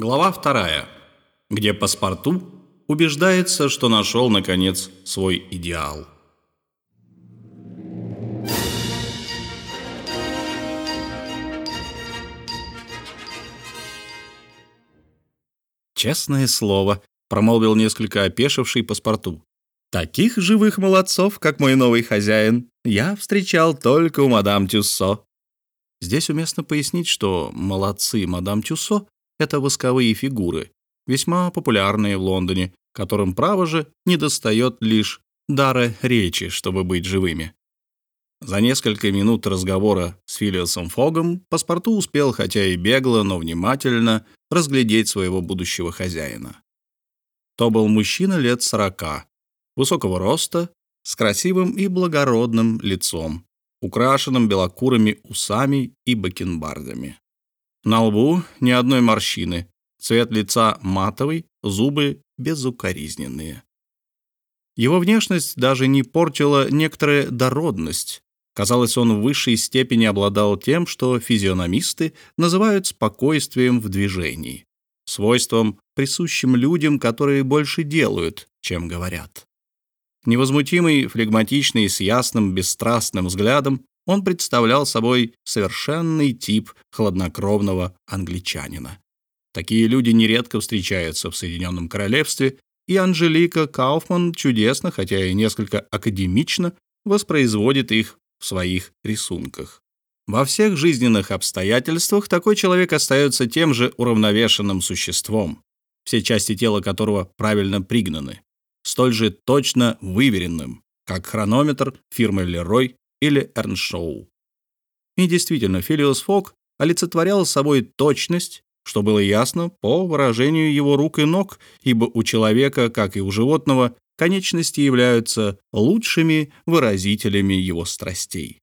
Глава вторая, где паспорту убеждается, что нашел, наконец, свой идеал. «Честное слово», — промолвил несколько опешивший паспорту. «Таких живых молодцов, как мой новый хозяин, я встречал только у мадам Тюссо». Здесь уместно пояснить, что молодцы мадам Тюссо — это восковые фигуры, весьма популярные в Лондоне, которым, право же, недостает лишь дара речи, чтобы быть живыми. За несколько минут разговора с Филиасом Фогом паспорту успел, хотя и бегло, но внимательно, разглядеть своего будущего хозяина. То был мужчина лет сорока, высокого роста, с красивым и благородным лицом, украшенным белокурыми усами и бакенбардами. На лбу ни одной морщины, цвет лица матовый, зубы безукоризненные. Его внешность даже не портила некоторая дородность. Казалось, он в высшей степени обладал тем, что физиономисты называют спокойствием в движении, свойством, присущим людям, которые больше делают, чем говорят. Невозмутимый, флегматичный, с ясным, бесстрастным взглядом, он представлял собой совершенный тип хладнокровного англичанина. Такие люди нередко встречаются в Соединенном Королевстве, и Анжелика Кауфман чудесно, хотя и несколько академично, воспроизводит их в своих рисунках. Во всех жизненных обстоятельствах такой человек остается тем же уравновешенным существом, все части тела которого правильно пригнаны столь же точно выверенным, как хронометр фирмы Лерой или Эрншоу. И действительно, Филиос Фок олицетворял собой точность, что было ясно по выражению его рук и ног, ибо у человека, как и у животного, конечности являются лучшими выразителями его страстей.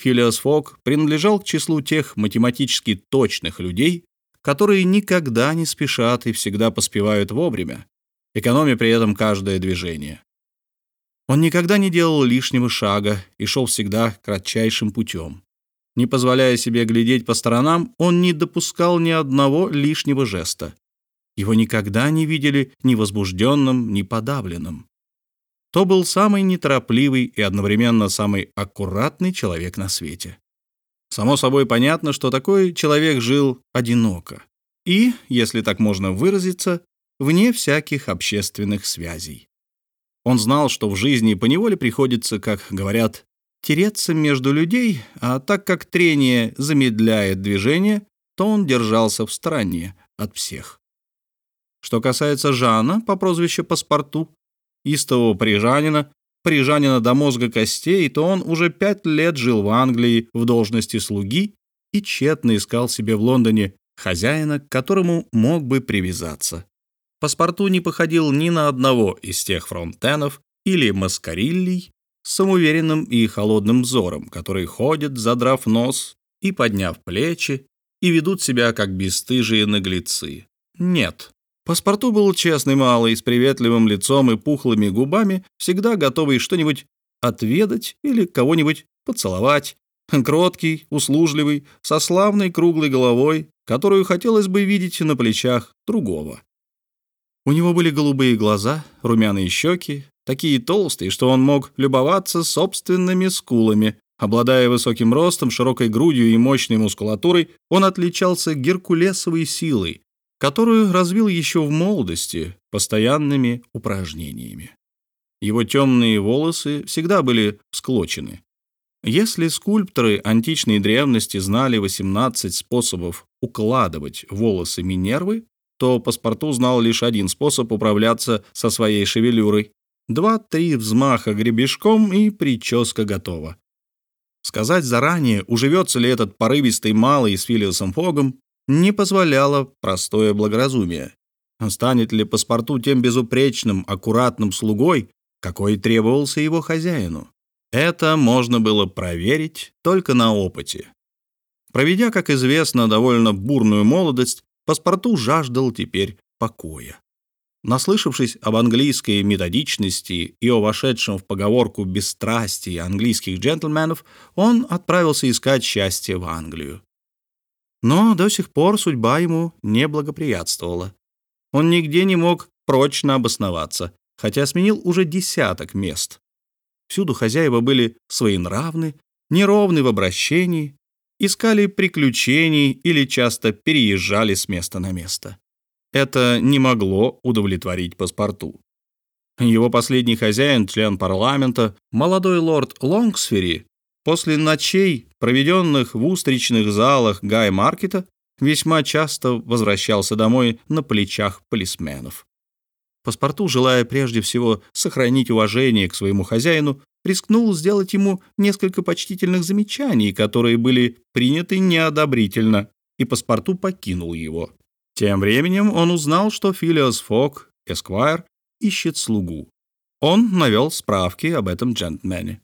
Филиос Фок принадлежал к числу тех математически точных людей, которые никогда не спешат и всегда поспевают вовремя, экономя при этом каждое движение. Он никогда не делал лишнего шага и шел всегда кратчайшим путем. Не позволяя себе глядеть по сторонам, он не допускал ни одного лишнего жеста. Его никогда не видели ни возбужденным, ни подавленным. То был самый неторопливый и одновременно самый аккуратный человек на свете. Само собой понятно, что такой человек жил одиноко и, если так можно выразиться, вне всяких общественных связей. Он знал, что в жизни поневоле приходится, как говорят, тереться между людей, а так как трение замедляет движение, то он держался в стороне от всех. Что касается Жана по прозвищу Паспорту, истового парижанина, парижанина до мозга костей, то он уже пять лет жил в Англии в должности слуги и тщетно искал себе в Лондоне хозяина, к которому мог бы привязаться. Паспорту не походил ни на одного из тех фронтенов или маскариллий с самоуверенным и холодным взором, которые ходят, задрав нос и подняв плечи, и ведут себя как бесстыжие наглецы. Нет. Паспорту был честный малый, с приветливым лицом и пухлыми губами, всегда готовый что-нибудь отведать или кого-нибудь поцеловать. Кроткий, услужливый, со славной круглой головой, которую хотелось бы видеть на плечах другого. У него были голубые глаза, румяные щеки, такие толстые, что он мог любоваться собственными скулами. Обладая высоким ростом, широкой грудью и мощной мускулатурой, он отличался геркулесовой силой, которую развил еще в молодости постоянными упражнениями. Его темные волосы всегда были всклочены. Если скульпторы античной древности знали 18 способов укладывать волосы Минервы, то паспорту знал лишь один способ управляться со своей шевелюрой. Два-три взмаха гребешком, и прическа готова. Сказать заранее, уживется ли этот порывистый малый с Филиосом Фогом, не позволяло простое благоразумие. Станет ли паспорту тем безупречным, аккуратным слугой, какой требовался его хозяину? Это можно было проверить только на опыте. Проведя, как известно, довольно бурную молодость, Паспорту жаждал теперь покоя. Наслышавшись об английской методичности и о вошедшем в поговорку бесстрастии английских джентльменов, он отправился искать счастье в Англию. Но до сих пор судьба ему не благоприятствовала. Он нигде не мог прочно обосноваться, хотя сменил уже десяток мест. Всюду хозяева были своенравны, неровны в обращении, искали приключений или часто переезжали с места на место. Это не могло удовлетворить паспорту. Его последний хозяин, член парламента, молодой лорд Лонгсфери, после ночей, проведенных в устричных залах Гай-маркета, весьма часто возвращался домой на плечах полисменов. Паспорту, желая прежде всего сохранить уважение к своему хозяину, рискнул сделать ему несколько почтительных замечаний, которые были приняты неодобрительно, и паспорту покинул его. Тем временем он узнал, что Филиос Фок, Эсквайр, ищет слугу. Он навел справки об этом джентльмене.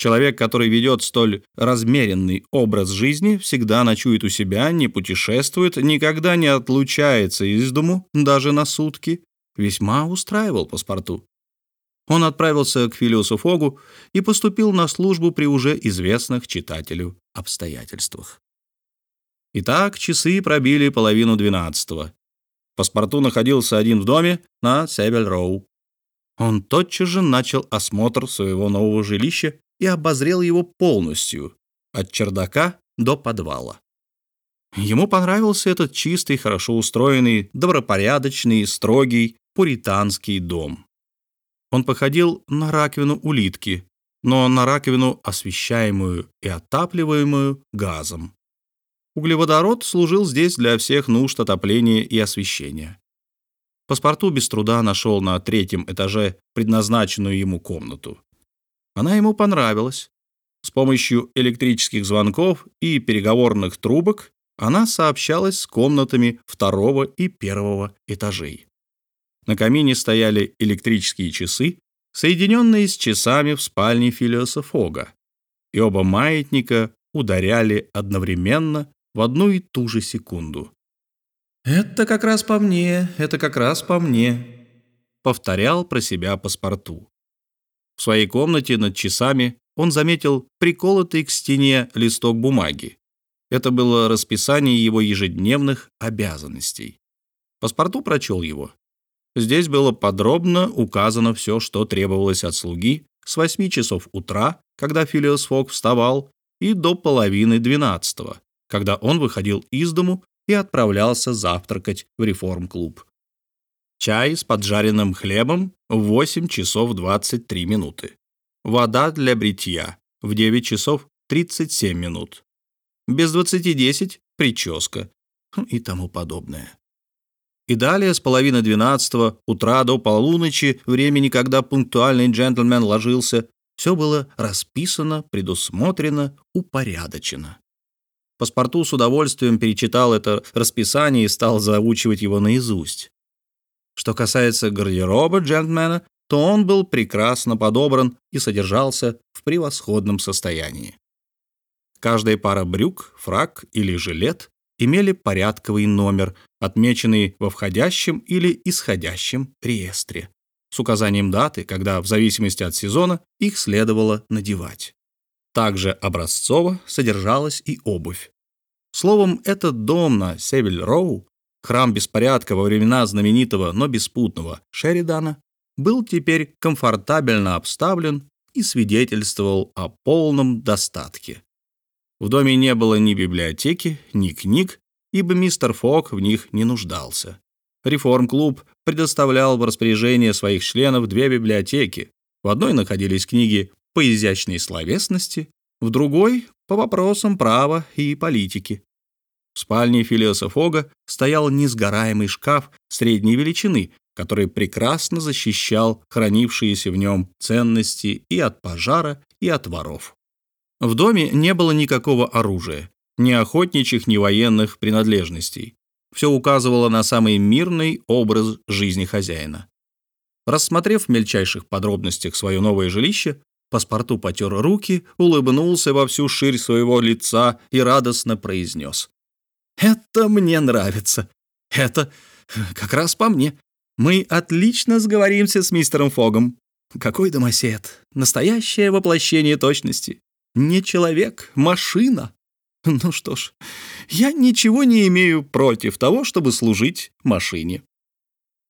Человек, который ведет столь размеренный образ жизни, всегда ночует у себя, не путешествует, никогда не отлучается из дому, даже на сутки, весьма устраивал паспорту. Он отправился к Филиусу Фогу и поступил на службу при уже известных читателю обстоятельствах. Итак, часы пробили половину двенадцатого. Паспорту находился один в доме на Себель-Роу. Он тотчас же начал осмотр своего нового жилища и обозрел его полностью, от чердака до подвала. Ему понравился этот чистый, хорошо устроенный, добропорядочный, строгий, пуританский дом. Он походил на раковину улитки, но на раковину, освещаемую и отапливаемую газом. Углеводород служил здесь для всех нужд отопления и освещения. Паспорту без труда нашел на третьем этаже предназначенную ему комнату. Она ему понравилась. С помощью электрических звонков и переговорных трубок она сообщалась с комнатами второго и первого этажей. На камине стояли электрические часы, соединенные с часами в спальне Филиоса и оба маятника ударяли одновременно в одну и ту же секунду. «Это как раз по мне, это как раз по мне», — повторял про себя паспорту. В своей комнате над часами он заметил приколотый к стене листок бумаги. Это было расписание его ежедневных обязанностей. Паспорту прочел его. Здесь было подробно указано все, что требовалось от слуги с 8 часов утра, когда Филиос Фок вставал, и до половины двенадцатого, когда он выходил из дому и отправлялся завтракать в реформ-клуб. Чай с поджаренным хлебом в 8 часов 23 минуты. Вода для бритья в 9 часов 37 минут. Без 20.10 прическа и тому подобное. И далее с половины двенадцатого утра до полуночи, времени, когда пунктуальный джентльмен ложился, все было расписано, предусмотрено, упорядочено. Паспорту с удовольствием перечитал это расписание и стал заучивать его наизусть. Что касается гардероба джентльмена, то он был прекрасно подобран и содержался в превосходном состоянии. Каждая пара брюк, фрак или жилет имели порядковый номер, отмеченный во входящем или исходящем реестре, с указанием даты, когда в зависимости от сезона их следовало надевать. Также образцово содержалась и обувь. Словом, этот дом на Севель-Роу, храм беспорядка во времена знаменитого, но беспутного Шеридана, был теперь комфортабельно обставлен и свидетельствовал о полном достатке. В доме не было ни библиотеки, ни книг, ибо мистер Фок в них не нуждался. Реформ-клуб предоставлял в распоряжение своих членов две библиотеки. В одной находились книги по изящной словесности, в другой — по вопросам права и политики. В спальне Филиоса Фога стоял несгораемый шкаф средней величины, который прекрасно защищал хранившиеся в нем ценности и от пожара, и от воров. В доме не было никакого оружия, ни охотничьих, ни военных принадлежностей. Все указывало на самый мирный образ жизни хозяина. Рассмотрев в мельчайших подробностях свое новое жилище, Паспорту потер руки, улыбнулся во всю ширь своего лица и радостно произнес. «Это мне нравится. Это как раз по мне. Мы отлично сговоримся с мистером Фогом. Какой домосед. Настоящее воплощение точности. Не человек, машина. Ну что ж, Я ничего не имею против того, чтобы служить машине.